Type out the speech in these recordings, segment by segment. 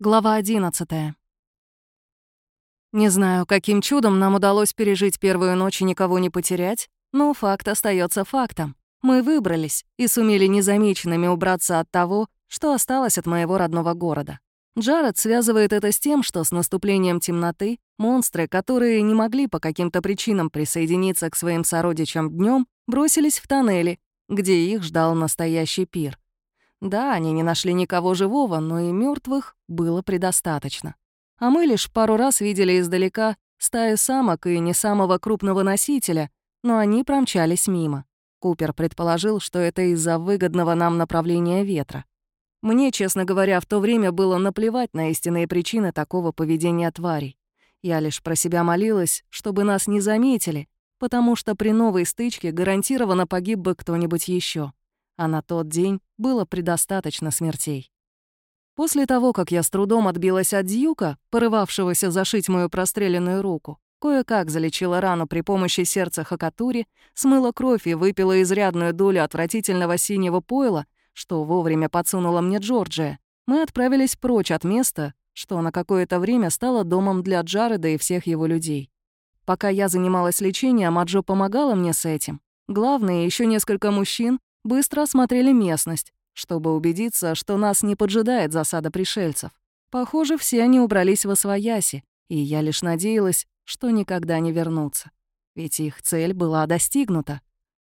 Глава 11. Не знаю, каким чудом нам удалось пережить первую ночь и никого не потерять, но факт остается фактом. Мы выбрались и сумели незамеченными убраться от того, что осталось от моего родного города. Джаред связывает это с тем, что с наступлением темноты монстры, которые не могли по каким-то причинам присоединиться к своим сородичам днем, бросились в тоннели, где их ждал настоящий пир. Да, они не нашли никого живого, но и мертвых было предостаточно. А мы лишь пару раз видели издалека стаю самок и не самого крупного носителя, но они промчались мимо. Купер предположил, что это из-за выгодного нам направления ветра. Мне, честно говоря, в то время было наплевать на истинные причины такого поведения тварей. Я лишь про себя молилась, чтобы нас не заметили, потому что при новой стычке гарантированно погиб бы кто-нибудь еще а на тот день было предостаточно смертей. После того, как я с трудом отбилась от Дьюка, порывавшегося зашить мою простреленную руку, кое-как залечила рану при помощи сердца Хакатури, смыла кровь и выпила изрядную долю отвратительного синего пойла, что вовремя подсунула мне Джорджия, мы отправились прочь от места, что на какое-то время стало домом для Джареда и всех его людей. Пока я занималась лечением, Аджо помогала мне с этим. Главное, еще несколько мужчин быстро осмотрели местность, чтобы убедиться, что нас не поджидает засада пришельцев. Похоже, все они убрались во свояси, и я лишь надеялась, что никогда не вернутся. Ведь их цель была достигнута.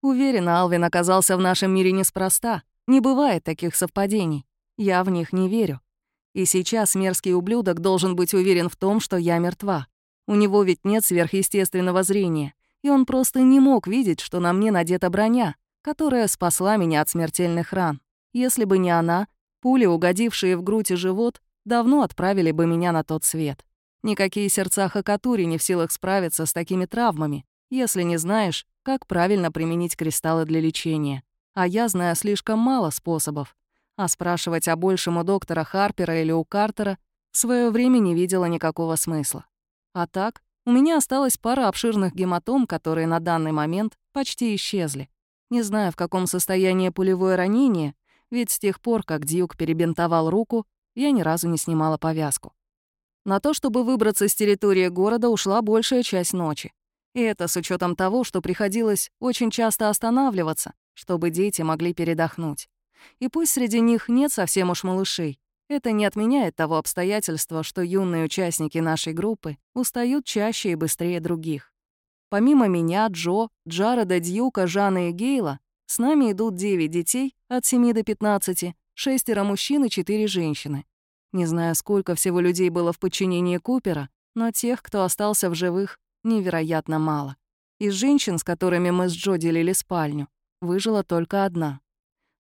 Уверена, Алвин оказался в нашем мире неспроста. Не бывает таких совпадений. Я в них не верю. И сейчас мерзкий ублюдок должен быть уверен в том, что я мертва. У него ведь нет сверхъестественного зрения, и он просто не мог видеть, что на мне надета броня, которая спасла меня от смертельных ран. Если бы не она, пули, угодившие в грудь и живот, давно отправили бы меня на тот свет. Никакие сердца Хакатури не в силах справиться с такими травмами, если не знаешь, как правильно применить кристаллы для лечения. А я знаю слишком мало способов. А спрашивать о большем у доктора Харпера или у Картера в свое время не видела никакого смысла. А так, у меня осталась пара обширных гематом, которые на данный момент почти исчезли. Не знаю, в каком состоянии пулевое ранение, ведь с тех пор, как Дьюк перебинтовал руку, я ни разу не снимала повязку. На то, чтобы выбраться с территории города, ушла большая часть ночи. И это с учетом того, что приходилось очень часто останавливаться, чтобы дети могли передохнуть. И пусть среди них нет совсем уж малышей, это не отменяет того обстоятельства, что юные участники нашей группы устают чаще и быстрее других. Помимо меня, Джо, Джареда, Дьюка, Жана и Гейла, с нами идут 9 детей от 7 до 15, шестеро мужчин и 4 женщины. Не знаю, сколько всего людей было в подчинении Купера, но тех, кто остался в живых, невероятно мало. Из женщин, с которыми мы с Джо делили спальню, выжила только одна.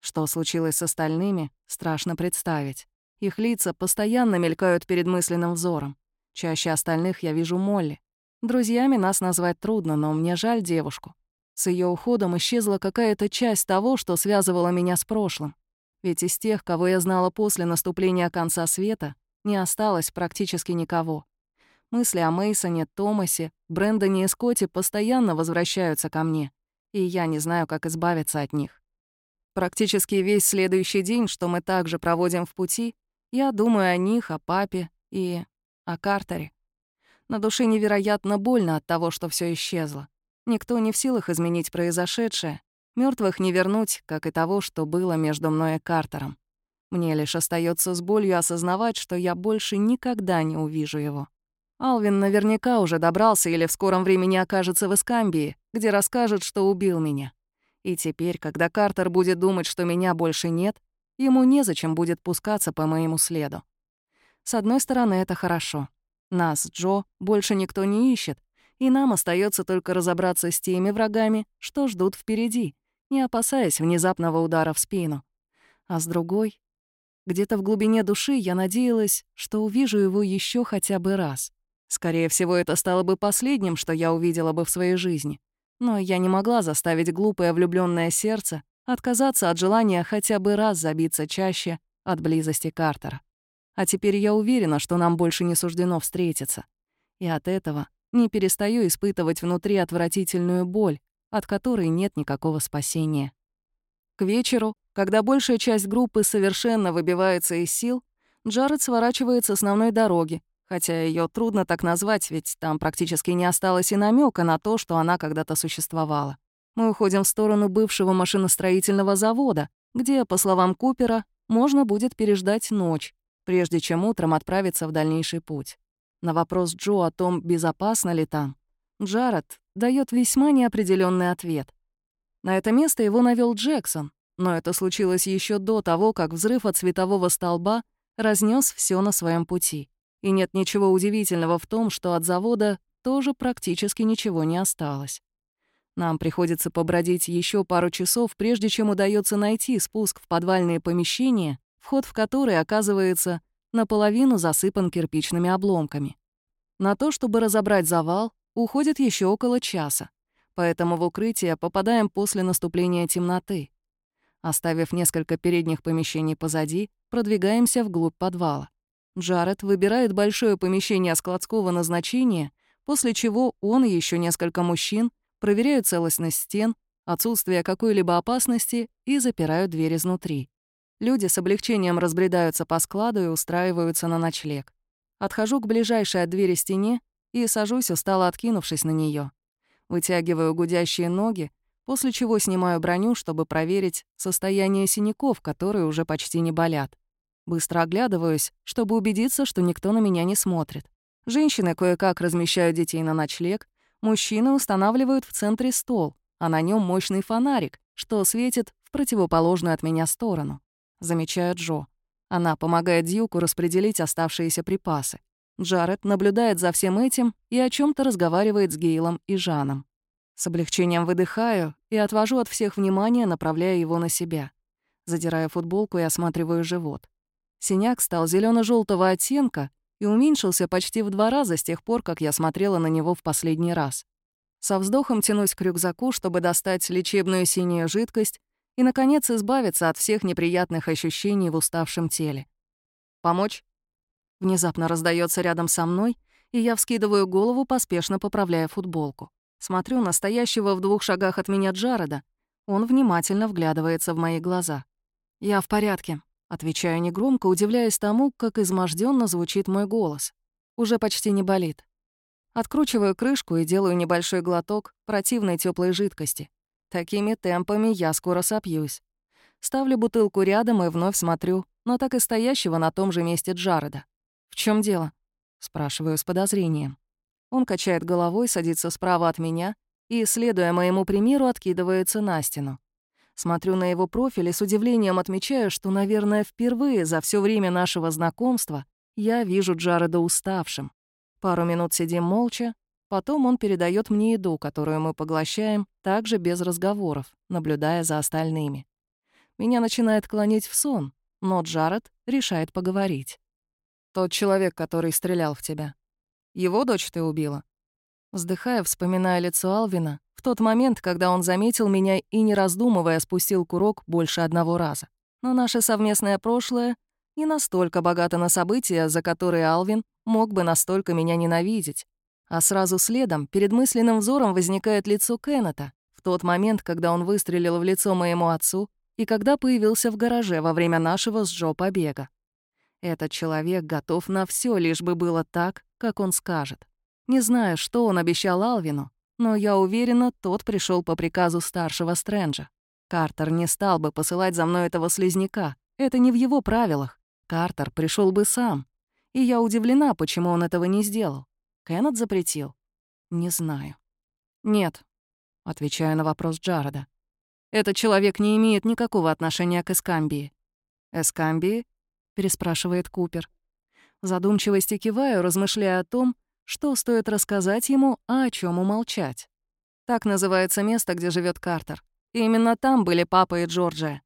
Что случилось с остальными, страшно представить. Их лица постоянно мелькают перед мысленным взором. Чаще остальных я вижу Молли, Друзьями нас назвать трудно, но мне жаль девушку. С ее уходом исчезла какая-то часть того, что связывало меня с прошлым. Ведь из тех, кого я знала после наступления конца света, не осталось практически никого. Мысли о Мейсоне, Томасе, Брэндоне и Скотте постоянно возвращаются ко мне, и я не знаю, как избавиться от них. Практически весь следующий день, что мы также проводим в пути, я думаю о них, о папе и о Картере. На душе невероятно больно от того, что все исчезло. Никто не в силах изменить произошедшее. Мертвых не вернуть, как и того, что было между мной и Картером. Мне лишь остается с болью осознавать, что я больше никогда не увижу его. Алвин наверняка уже добрался или в скором времени окажется в Искамбии, где расскажет, что убил меня. И теперь, когда Картер будет думать, что меня больше нет, ему незачем будет пускаться по моему следу. С одной стороны, это хорошо. Нас, Джо, больше никто не ищет, и нам остается только разобраться с теми врагами, что ждут впереди, не опасаясь внезапного удара в спину. А с другой, где-то в глубине души я надеялась, что увижу его еще хотя бы раз. Скорее всего, это стало бы последним, что я увидела бы в своей жизни. Но я не могла заставить глупое влюбленное сердце отказаться от желания хотя бы раз забиться чаще от близости Картера. А теперь я уверена, что нам больше не суждено встретиться. И от этого не перестаю испытывать внутри отвратительную боль, от которой нет никакого спасения. К вечеру, когда большая часть группы совершенно выбивается из сил, Джаред сворачивает с основной дороги, хотя ее трудно так назвать, ведь там практически не осталось и намека на то, что она когда-то существовала. Мы уходим в сторону бывшего машиностроительного завода, где, по словам Купера, можно будет переждать ночь, прежде чем утром отправиться в дальнейший путь. На вопрос Джо о том, безопасно ли там, Джаред дает весьма неопределенный ответ. На это место его навел Джексон, но это случилось еще до того, как взрыв от светового столба разнес все на своем пути. И нет ничего удивительного в том, что от завода тоже практически ничего не осталось. Нам приходится побродить еще пару часов, прежде чем удается найти спуск в подвальные помещения, вход в которые оказывается наполовину засыпан кирпичными обломками. На то, чтобы разобрать завал, уходит еще около часа, поэтому в укрытие попадаем после наступления темноты. Оставив несколько передних помещений позади, продвигаемся вглубь подвала. Джаред выбирает большое помещение складского назначения, после чего он и еще несколько мужчин проверяют целостность стен, отсутствие какой-либо опасности и запирают дверь изнутри. Люди с облегчением разбредаются по складу и устраиваются на ночлег. Отхожу к ближайшей от двери стене и сажусь, устало откинувшись на нее. Вытягиваю гудящие ноги, после чего снимаю броню, чтобы проверить состояние синяков, которые уже почти не болят. Быстро оглядываюсь, чтобы убедиться, что никто на меня не смотрит. Женщины кое-как размещают детей на ночлег, мужчины устанавливают в центре стол, а на нем мощный фонарик, что светит в противоположную от меня сторону. Замечаю Джо. Она помогает Дьюку распределить оставшиеся припасы. Джаред наблюдает за всем этим и о чем то разговаривает с Гейлом и Жаном. С облегчением выдыхаю и отвожу от всех внимание, направляя его на себя. Задираю футболку и осматриваю живот. Синяк стал зелено желтого оттенка и уменьшился почти в два раза с тех пор, как я смотрела на него в последний раз. Со вздохом тянусь к рюкзаку, чтобы достать лечебную синюю жидкость и, наконец, избавиться от всех неприятных ощущений в уставшем теле. «Помочь?» Внезапно раздается рядом со мной, и я вскидываю голову, поспешно поправляя футболку. Смотрю на стоящего в двух шагах от меня Джареда. Он внимательно вглядывается в мои глаза. «Я в порядке», — отвечаю негромко, удивляясь тому, как изможденно звучит мой голос. Уже почти не болит. Откручиваю крышку и делаю небольшой глоток противной теплой жидкости. Такими темпами я скоро сопьюсь. Ставлю бутылку рядом и вновь смотрю, но так и стоящего на том же месте Джареда. «В чем дело?» — спрашиваю с подозрением. Он качает головой, садится справа от меня и, следуя моему примеру, откидывается на стену. Смотрю на его профиль и с удивлением отмечаю, что, наверное, впервые за все время нашего знакомства я вижу Джареда уставшим. Пару минут сидим молча, потом он передает мне еду, которую мы поглощаем, также без разговоров, наблюдая за остальными. Меня начинает клонить в сон, но Джаред решает поговорить. Тот человек, который стрелял в тебя. Его дочь ты убила?» Вздыхая, вспоминая лицо Алвина, в тот момент, когда он заметил меня и, не раздумывая, спустил курок больше одного раза. Но наше совместное прошлое не настолько богато на события, за которые Алвин мог бы настолько меня ненавидеть. А сразу следом перед мысленным взором возникает лицо Кеннета в тот момент, когда он выстрелил в лицо моему отцу и когда появился в гараже во время нашего с Джо побега. Этот человек готов на все, лишь бы было так, как он скажет. Не знаю, что он обещал Алвину, но я уверена, тот пришел по приказу старшего Стрэнджа. Картер не стал бы посылать за мной этого слизняка. Это не в его правилах. Картер пришел бы сам. И я удивлена, почему он этого не сделал. Кеннет запретил? Не знаю. «Нет», — отвечаю на вопрос Джареда. «Этот человек не имеет никакого отношения к Эскамбии». «Эскамбии?» — переспрашивает Купер. В задумчивости киваю, размышляя о том, что стоит рассказать ему, а о чем умолчать. Так называется место, где живет Картер. И именно там были папа и Джорджия.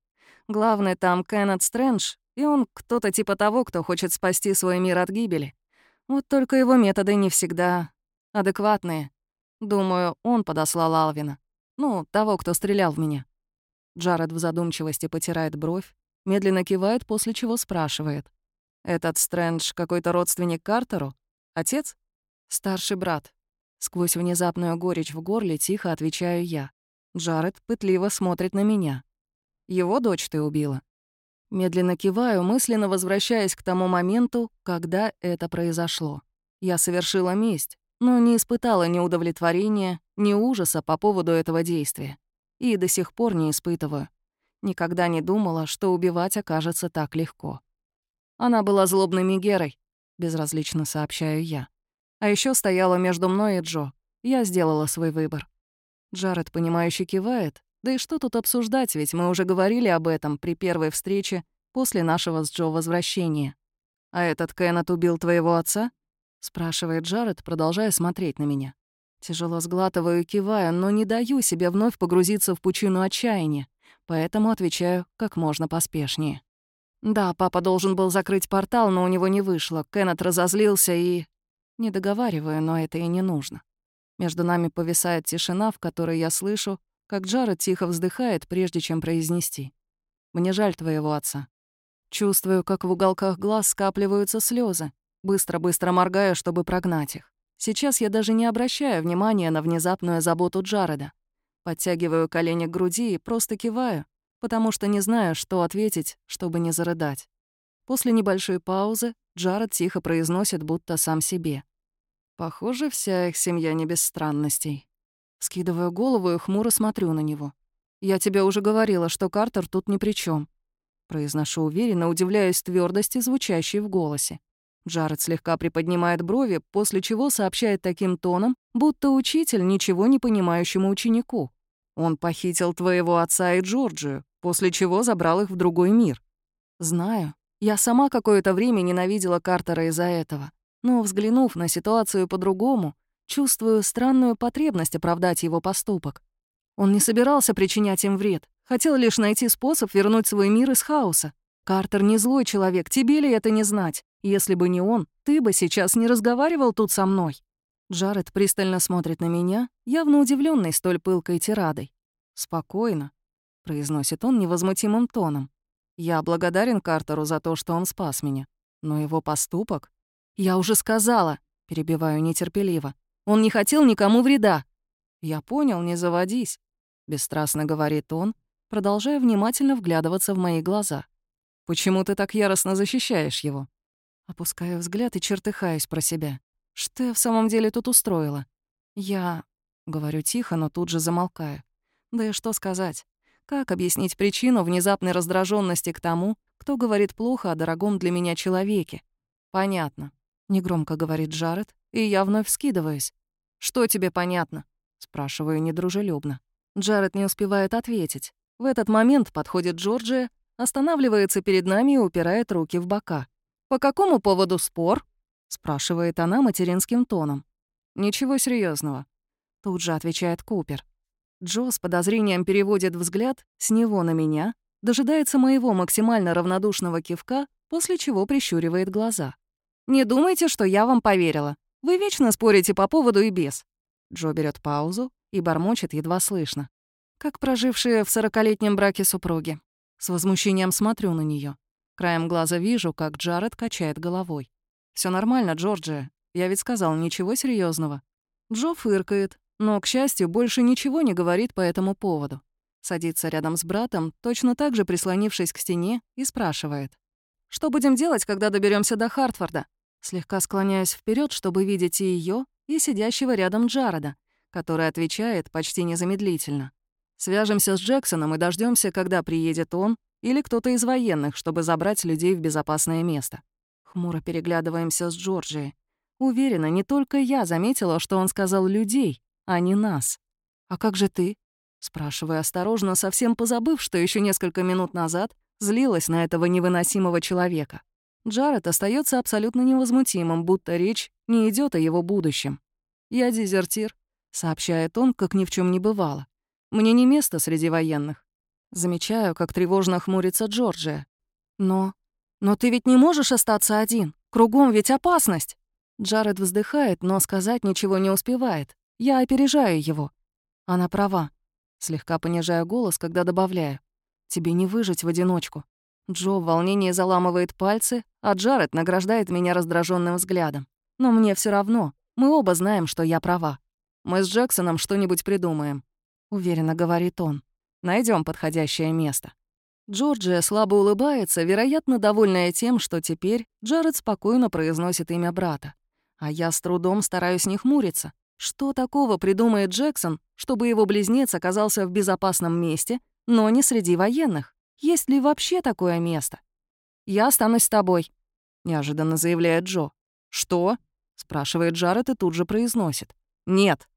Главный там Кеннет Стрэндж, и он кто-то типа того, кто хочет спасти свой мир от гибели. Вот только его методы не всегда адекватные. Думаю, он подослал Алвина. Ну, того, кто стрелял в меня. Джаред в задумчивости потирает бровь, Медленно кивает, после чего спрашивает. «Этот Стрэндж какой-то родственник Картеру? Отец?» «Старший брат». Сквозь внезапную горечь в горле тихо отвечаю я. Джаред пытливо смотрит на меня. «Его дочь ты убила?» Медленно киваю, мысленно возвращаясь к тому моменту, когда это произошло. Я совершила месть, но не испытала ни удовлетворения, ни ужаса по поводу этого действия. И до сих пор не испытываю. Никогда не думала, что убивать окажется так легко. Она была злобной Мегерой, безразлично сообщаю я. А еще стояла между мной и Джо. Я сделала свой выбор. Джаред, понимающе кивает. Да и что тут обсуждать, ведь мы уже говорили об этом при первой встрече после нашего с Джо возвращения. «А этот Кеннет убил твоего отца?» — спрашивает Джаред, продолжая смотреть на меня. Тяжело сглатываю и киваю, но не даю себе вновь погрузиться в пучину отчаяния, поэтому отвечаю как можно поспешнее. Да, папа должен был закрыть портал, но у него не вышло. Кеннет разозлился и... Не договариваю, но это и не нужно. Между нами повисает тишина, в которой я слышу, как Джаред тихо вздыхает, прежде чем произнести. «Мне жаль твоего отца». Чувствую, как в уголках глаз скапливаются слезы. Быстро-быстро моргаю, чтобы прогнать их. Сейчас я даже не обращаю внимания на внезапную заботу Джареда. Подтягиваю колени к груди и просто киваю, потому что не знаю, что ответить, чтобы не зарыдать. После небольшой паузы Джаред тихо произносит, будто сам себе. Похоже, вся их семья не без странностей. Скидываю голову и хмуро смотрю на него. «Я тебе уже говорила, что Картер тут ни при чем. Произношу уверенно, удивляясь твердости, звучащей в голосе. Джаред слегка приподнимает брови, после чего сообщает таким тоном, будто учитель ничего не понимающему ученику. «Он похитил твоего отца и Джорджию, после чего забрал их в другой мир». «Знаю. Я сама какое-то время ненавидела Картера из-за этого. Но, взглянув на ситуацию по-другому, чувствую странную потребность оправдать его поступок. Он не собирался причинять им вред, хотел лишь найти способ вернуть свой мир из хаоса. Картер не злой человек, тебе ли это не знать? Если бы не он, ты бы сейчас не разговаривал тут со мной». Джаред пристально смотрит на меня, явно удивленный столь пылкой тирадой. «Спокойно», — произносит он невозмутимым тоном. «Я благодарен Картеру за то, что он спас меня. Но его поступок...» «Я уже сказала», — перебиваю нетерпеливо. «Он не хотел никому вреда». «Я понял, не заводись», — бесстрастно говорит он, продолжая внимательно вглядываться в мои глаза. «Почему ты так яростно защищаешь его?» Опускаю взгляд и чертыхаюсь про себя. Что я в самом деле тут устроила? Я... Говорю тихо, но тут же замолкаю. Да и что сказать? Как объяснить причину внезапной раздраженности к тому, кто говорит плохо о дорогом для меня человеке? Понятно. Негромко говорит Джаред, и я вновь вскидываюсь. «Что тебе понятно?» Спрашиваю недружелюбно. Джаред не успевает ответить. В этот момент подходит Джорджия, останавливается перед нами и упирает руки в бока. «По какому поводу спор?» — спрашивает она материнским тоном. «Ничего серьезного. тут же отвечает Купер. Джо с подозрением переводит взгляд с него на меня, дожидается моего максимально равнодушного кивка, после чего прищуривает глаза. «Не думайте, что я вам поверила. Вы вечно спорите по поводу и без». Джо берет паузу и бормочет едва слышно. Как прожившие в сорокалетнем браке супруги. С возмущением смотрю на нее. Краем глаза вижу, как Джаред качает головой. Все нормально, Джорджия. Я ведь сказал, ничего серьезного. Джо фыркает, но, к счастью, больше ничего не говорит по этому поводу. Садится рядом с братом, точно так же прислонившись к стене, и спрашивает. «Что будем делать, когда доберемся до Хартфорда?» Слегка склоняюсь вперед, чтобы видеть и ее, и сидящего рядом Джареда, который отвечает почти незамедлительно. «Свяжемся с Джексоном и дождемся, когда приедет он или кто-то из военных, чтобы забрать людей в безопасное место. Хмуро переглядываемся с Джорджией. Уверена, не только я заметила, что он сказал «людей», а не «нас». «А как же ты?» Спрашиваю осторожно, совсем позабыв, что еще несколько минут назад злилась на этого невыносимого человека. Джаред остается абсолютно невозмутимым, будто речь не идет о его будущем. «Я дезертир», — сообщает он, как ни в чем не бывало. «Мне не место среди военных. Замечаю, как тревожно хмурится Джорджия. «Но... но ты ведь не можешь остаться один. Кругом ведь опасность!» Джаред вздыхает, но сказать ничего не успевает. Я опережаю его. Она права. Слегка понижаю голос, когда добавляю. «Тебе не выжить в одиночку». Джо в волнении заламывает пальцы, а Джаред награждает меня раздраженным взглядом. Но мне все равно. Мы оба знаем, что я права. Мы с Джексоном что-нибудь придумаем. Уверенно говорит он. Найдем подходящее место. Джорджия слабо улыбается, вероятно, довольная тем, что теперь Джаред спокойно произносит имя брата. А я с трудом стараюсь не хмуриться. Что такого придумает Джексон, чтобы его близнец оказался в безопасном месте, но не среди военных? Есть ли вообще такое место? «Я останусь с тобой», — неожиданно заявляет Джо. «Что?» — спрашивает Джаред и тут же произносит. «Нет».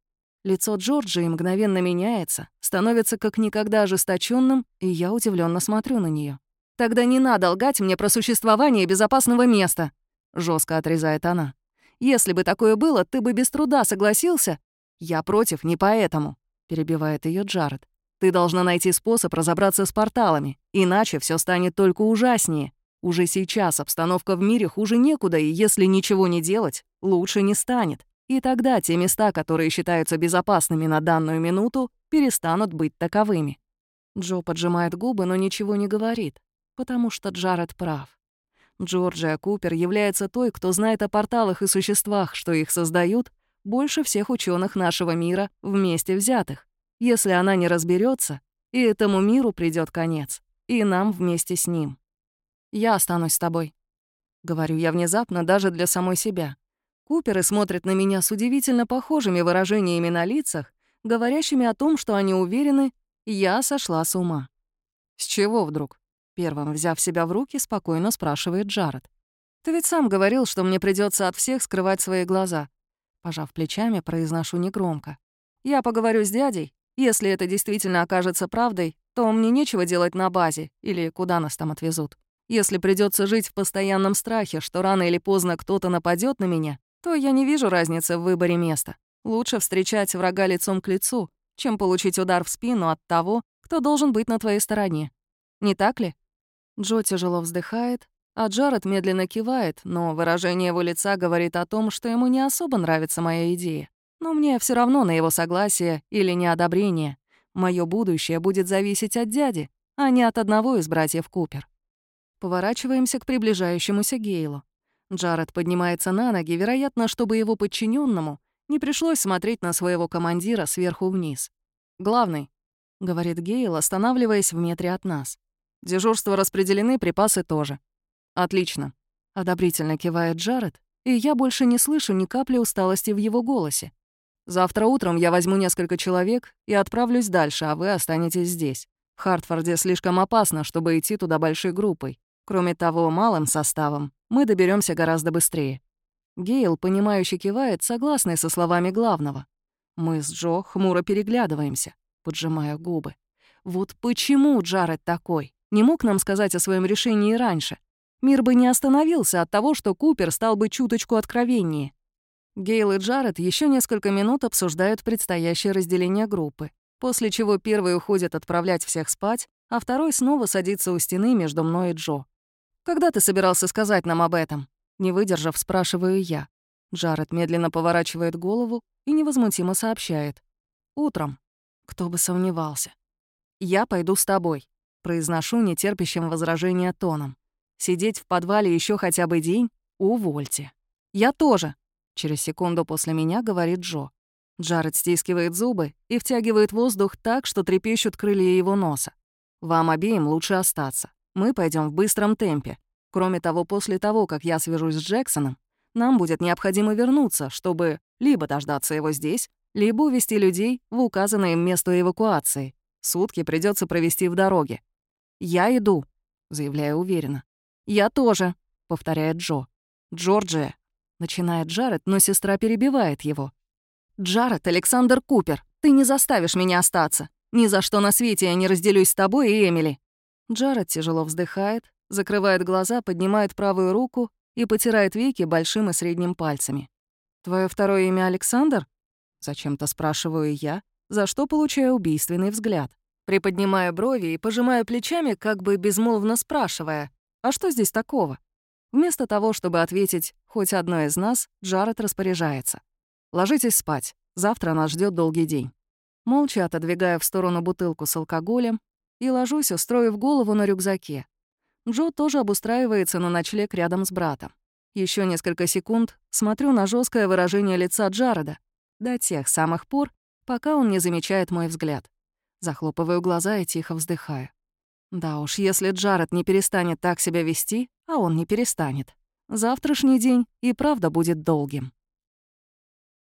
Лицо Джорджии мгновенно меняется, становится как никогда ожесточенным, и я удивленно смотрю на нее. «Тогда не надо лгать мне про существование безопасного места», — жестко отрезает она. «Если бы такое было, ты бы без труда согласился?» «Я против не поэтому», — перебивает ее Джаред. «Ты должна найти способ разобраться с порталами, иначе все станет только ужаснее. Уже сейчас обстановка в мире хуже некуда, и если ничего не делать, лучше не станет. И тогда те места, которые считаются безопасными на данную минуту, перестанут быть таковыми. Джо поджимает губы, но ничего не говорит, потому что Джаред прав. Джорджия Купер является той, кто знает о порталах и существах, что их создают, больше всех ученых нашего мира вместе взятых. Если она не разберется, и этому миру придет конец, и нам вместе с ним. Я останусь с тобой. Говорю я внезапно даже для самой себя. Куперы смотрят на меня с удивительно похожими выражениями на лицах, говорящими о том, что они уверены, я сошла с ума. «С чего вдруг?» Первым, взяв себя в руки, спокойно спрашивает Джаред. «Ты ведь сам говорил, что мне придется от всех скрывать свои глаза». Пожав плечами, произношу негромко. «Я поговорю с дядей. Если это действительно окажется правдой, то мне нечего делать на базе или куда нас там отвезут. Если придется жить в постоянном страхе, что рано или поздно кто-то нападет на меня, то я не вижу разницы в выборе места. Лучше встречать врага лицом к лицу, чем получить удар в спину от того, кто должен быть на твоей стороне. Не так ли? Джо тяжело вздыхает, а Джаред медленно кивает, но выражение его лица говорит о том, что ему не особо нравится моя идея. Но мне все равно на его согласие или неодобрение. Мое будущее будет зависеть от дяди, а не от одного из братьев Купер. Поворачиваемся к приближающемуся Гейлу. Джаред поднимается на ноги, вероятно, чтобы его подчиненному не пришлось смотреть на своего командира сверху вниз. «Главный», — говорит Гейл, останавливаясь в метре от нас. «Дежурства распределены, припасы тоже». «Отлично», — одобрительно кивает Джаред, и я больше не слышу ни капли усталости в его голосе. «Завтра утром я возьму несколько человек и отправлюсь дальше, а вы останетесь здесь. В Хартфорде слишком опасно, чтобы идти туда большой группой. Кроме того, малым составом мы доберемся гораздо быстрее. Гейл, понимающе кивает, согласный со словами главного. Мы с Джо хмуро переглядываемся, поджимая губы. Вот почему Джаред такой? Не мог нам сказать о своем решении раньше. Мир бы не остановился от того, что Купер стал бы чуточку откровеннее. Гейл и Джаред еще несколько минут обсуждают предстоящее разделение группы, после чего первый уходит отправлять всех спать, а второй снова садится у стены между мной и Джо. «Когда ты собирался сказать нам об этом?» Не выдержав, спрашиваю я. Джаред медленно поворачивает голову и невозмутимо сообщает. «Утром. Кто бы сомневался. Я пойду с тобой», — произношу нетерпящим возражения тоном. «Сидеть в подвале еще хотя бы день? Увольте». «Я тоже», — через секунду после меня говорит Джо. Джаред стискивает зубы и втягивает воздух так, что трепещут крылья его носа. «Вам обеим лучше остаться. Мы пойдем в быстром темпе. Кроме того, после того, как я свяжусь с Джексоном, нам будет необходимо вернуться, чтобы либо дождаться его здесь, либо увести людей в указанное им место эвакуации. Сутки придется провести в дороге. «Я иду», — заявляю уверенно. «Я тоже», — повторяет Джо. «Джорджия», — начинает Джаред, но сестра перебивает его. «Джаред, Александр Купер, ты не заставишь меня остаться. Ни за что на свете я не разделюсь с тобой и Эмили. Джаред тяжело вздыхает, закрывает глаза, поднимает правую руку и потирает веки большим и средним пальцами. «Твое второе имя Александр?» Зачем-то спрашиваю я, за что получаю убийственный взгляд. Приподнимаю брови и пожимаю плечами, как бы безмолвно спрашивая, «А что здесь такого?» Вместо того, чтобы ответить «хоть одно из нас», Джаред распоряжается. «Ложитесь спать. Завтра нас ждет долгий день». Молча отодвигая в сторону бутылку с алкоголем, и ложусь, устроив голову на рюкзаке. Джо тоже обустраивается на ночлег рядом с братом. Еще несколько секунд смотрю на жесткое выражение лица Джареда до тех самых пор, пока он не замечает мой взгляд. Захлопываю глаза и тихо вздыхаю. Да уж, если Джаред не перестанет так себя вести, а он не перестанет, завтрашний день и правда будет долгим.